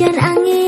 Kejar angin.